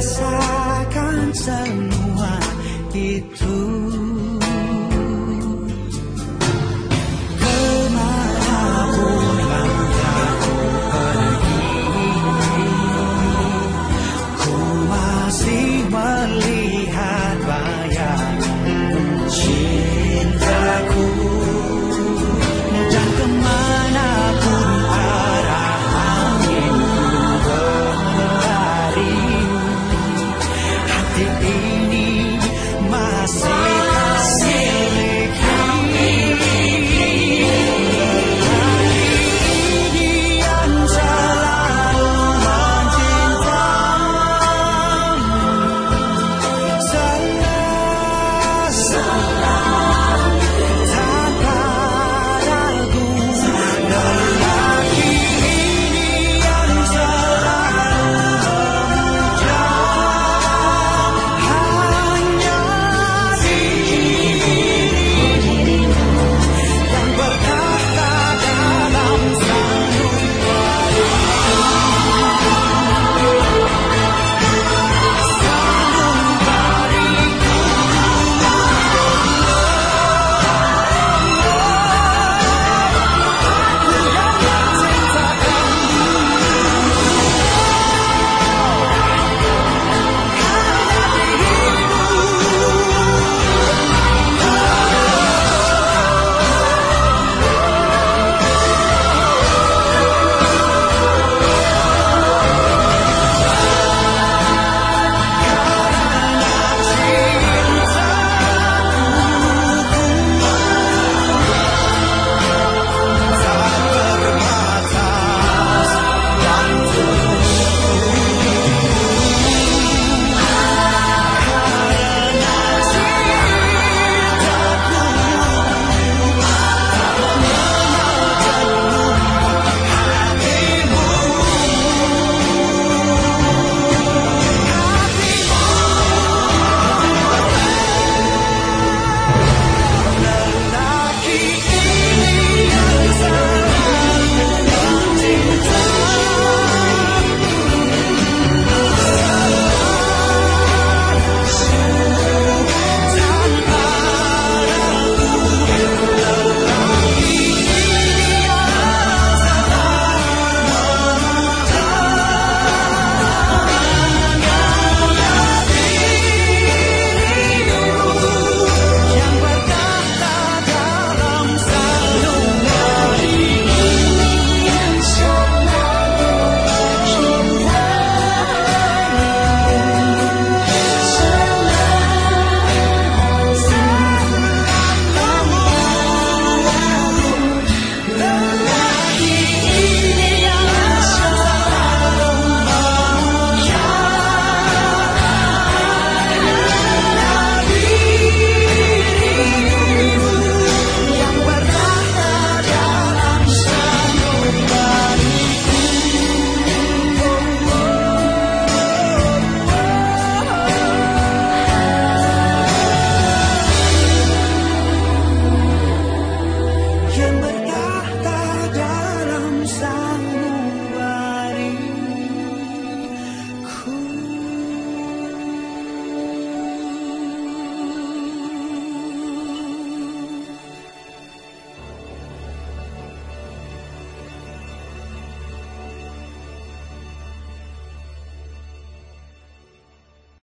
rasakan semua itu.